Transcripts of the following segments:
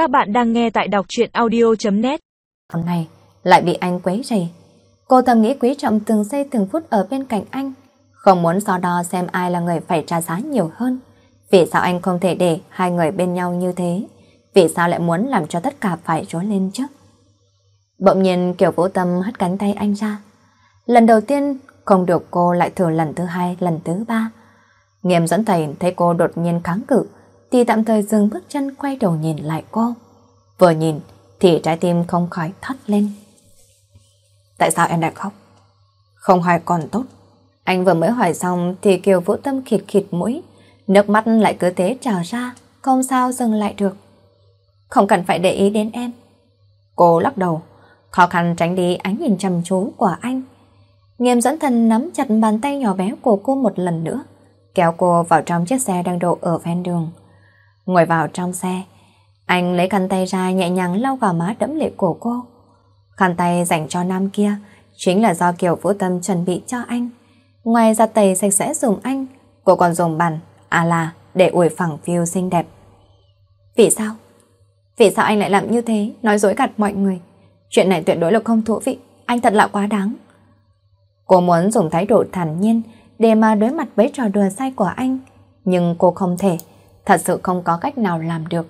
Các bạn đang nghe tại đọc truyện audio.net Hôm nay lại bị anh quấy rầy. Cô thầm nghĩ quý trọng từng giây từng phút ở bên cạnh anh. Không muốn so đo xem ai là người phải trả giá nhiều hơn. Vì sao anh không thể để hai người bên nhau như thế? Vì sao lại muốn làm cho tất cả phải rối lên chứ? Bỗng nhiên Kiều Vũ Tâm hất cánh tay anh ra. Lần đầu tiên không được cô lại thử lần thứ hai, lần thứ ba. Nghiêm dẫn thầy thấy cô đột nhiên kháng cự, thì tạm thời dừng bước chân quay đầu nhìn lại cô. Vừa nhìn thì trái tim không khỏi thắt lên. Tại sao em lại khóc? Không hỏi còn tốt. Anh vừa mới hỏi xong thì Kiều Vũ Tâm khịt khịt mũi, nước mắt lại cứ thế trào ra, không sao dừng lại được. Không cần phải để ý đến em. Cô lắc đầu, khó khăn tránh đi ánh nhìn trầm chú của anh. Nghiêm dẫn thần nắm chặt bàn tay nhỏ bé của cô một lần nữa, kéo cô vào trong chiếc xe đang đổ ở ven đường. Ngồi vào trong xe, anh lấy khăn tay ra nhẹ nhàng lau vào má đẫm lệ của cô. Khăn tay dành cho nam kia chính là do Kiều Vũ Tâm chuẩn bị cho anh. Ngoài ra tẩy sạch sẽ dùng anh, cô còn dùng bàn, à là, để ủi phẳng phiêu xinh đẹp. Vì sao? Vì sao anh lại làm như thế, nói dối gạt mọi người? Chuyện này tuyệt đối là không thú vị, anh thật là quá đáng. Cô muốn dùng thái độ thản nhiên để mà đối mặt với trò đùa sai của anh, nhưng cô không thể, thật sự không có cách nào làm được.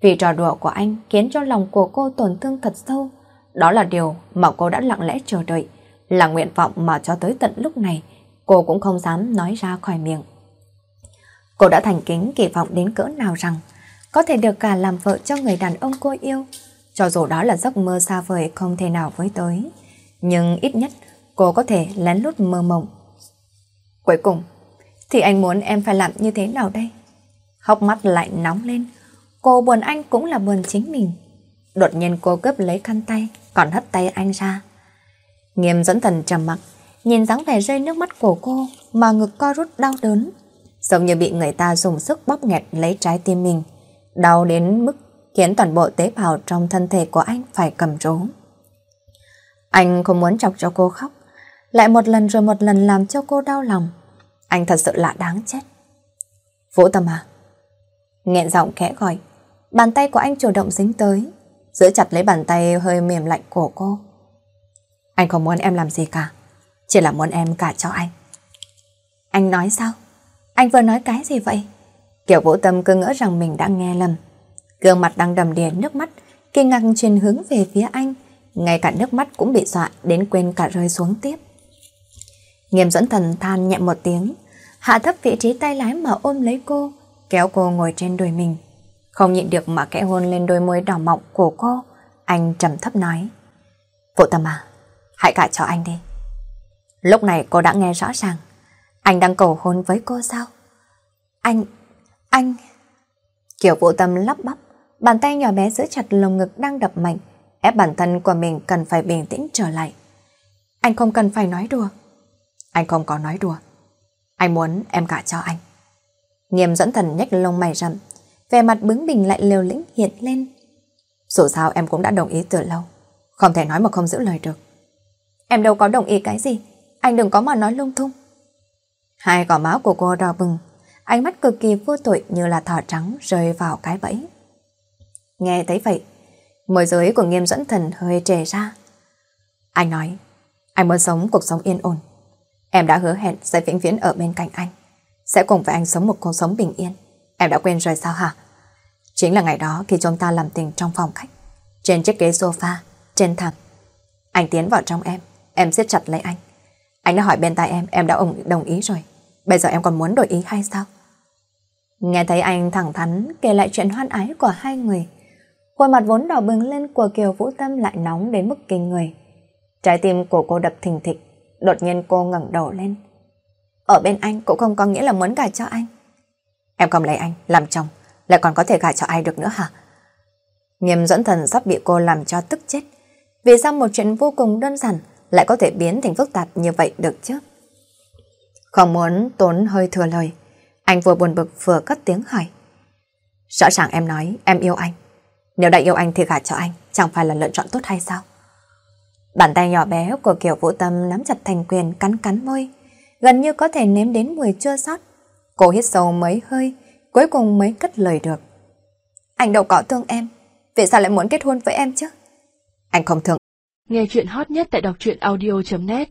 Vì trò đùa của anh khiến cho lòng của cô tổn thương thật sâu, đó là điều mà cô đã lặng lẽ chờ đợi, là nguyện vọng mà cho tới tận lúc này cô cũng không dám nói ra khỏi miệng. Cô đã thành kính kỳ vọng đến cỡ nào rằng có thể được cả làm vợ cho người đàn ông cô yêu, cho dù đó là giấc mơ xa vời không thể nào với tới. Nhưng ít nhất cô có thể lén lút mơ mộng. Cuối cùng, thì anh muốn em phải làm như thế nào đây? Hốc mắt lại nóng lên, cô buồn anh cũng là buồn chính mình. Đột nhiên cô cướp lấy khăn tay, còn hất tay anh ra. Nghiêm dẫn thần trầm mặc, nhìn dáng vẻ rơi nước mắt của cô mà ngực co rút đau đớn. Giống như bị người ta dùng sức bóp nghẹt lấy trái tim mình. Đau đến mức khiến toàn bộ tế bào trong thân thể của anh phải cầm rố. Anh không muốn chọc cho cô khóc, lại một lần rồi một lần làm cho cô đau lòng. Anh thật sự là đáng chết. Vũ Tâm à? Nghẹn giọng khẽ gọi, bàn tay của anh chủ động dính tới, giữ chặt lấy bàn tay hơi mềm lạnh của cô. Anh không muốn em làm gì cả, chỉ là muốn em cả cho anh. Anh nói sao? Anh vừa nói cái gì vậy? Kiểu vũ tâm cứ ngỡ rằng mình đã nghe lầm. Gương mặt đang đầm đìa nước mắt, kinh ngạc truyền hướng về phía anh. Ngay cả nước mắt cũng bị dọa đến quên cả rơi xuống tiếp. Nghiêm dẫn thần than nhẹ một tiếng, hạ thấp vị trí tay lái mà ôm lấy cô, kéo cô ngồi trên đùi mình. Không nhịn được mà kẽ hôn lên đôi môi đỏ mọng của cô, anh trầm thấp nói. Vũ tâm à, hãy cả cho anh đi. Lúc này cô đã nghe rõ ràng, anh đang cầu hôn với cô sao? Anh, anh... Kiểu vũ tâm lắp bắp, bàn tay nhỏ bé giữ chặt lồng ngực đang đập mạnh, ép bản thân của mình cần phải bình tĩnh trở lại. Anh không cần phải nói đùa. Anh không có nói đùa. Anh muốn em cả cho anh. Nghiêm dẫn thần nhếch lông mày rậm, vẻ mặt bướng bỉnh lại liều lĩnh hiện lên. Dù sao em cũng đã đồng ý từ lâu, không thể nói mà không giữ lời được. Em đâu có đồng ý cái gì, anh đừng có mà nói lung tung. Hai gò má của cô đỏ bừng, ánh mắt cực kỳ vô tội như là thỏ trắng rơi vào cái bẫy. Nghe thấy vậy, môi giới của nghiêm dẫn thần hơi trề ra. Anh nói, anh muốn sống cuộc sống yên ổn. Em đã hứa hẹn sẽ vĩnh viễn ở bên cạnh anh. Sẽ cùng với anh sống một cuộc sống bình yên. Em đã quên rồi sao hả? Chính là ngày đó khi chúng ta làm tình trong phòng khách. Trên chiếc ghế sofa, trên thảm. Anh tiến vào trong em, em siết chặt lấy anh. Anh đã hỏi bên tai em, em đã đồng ý rồi. Bây giờ em còn muốn đổi ý hay sao? Nghe thấy anh thẳng thắn kể lại chuyện hoan ái của hai người. Khuôn mặt vốn đỏ bừng lên của Kiều Vũ Tâm lại nóng đến mức kinh người. Trái tim của cô đập thình thịch, đột nhiên cô ngẩng đầu lên. Ở bên anh cũng không có nghĩa là muốn gả cho anh. Em không lấy anh làm chồng, lại còn có thể gả cho ai được nữa hả? Nghiêm dẫn thần sắp bị cô làm cho tức chết. Vì sao một chuyện vô cùng đơn giản lại có thể biến thành phức tạp như vậy được chứ? Không muốn tốn hơi thừa lời, anh vừa buồn bực vừa cất tiếng hỏi. Rõ ràng em nói em yêu anh. Nếu đã yêu anh thì gả cho anh, chẳng phải là lựa chọn tốt hay sao? Bàn tay nhỏ bé của Kiều Vũ Tâm nắm chặt thành quyền cắn cắn môi, gần như có thể nếm đến mùi chua sót, Cô hít sâu mấy hơi, cuối cùng mới cất lời được. Anh đâu có thương em, vì sao lại muốn kết hôn với em chứ? Anh không thương. Nghe chuyện hot nhất tại đọc truyện audio.net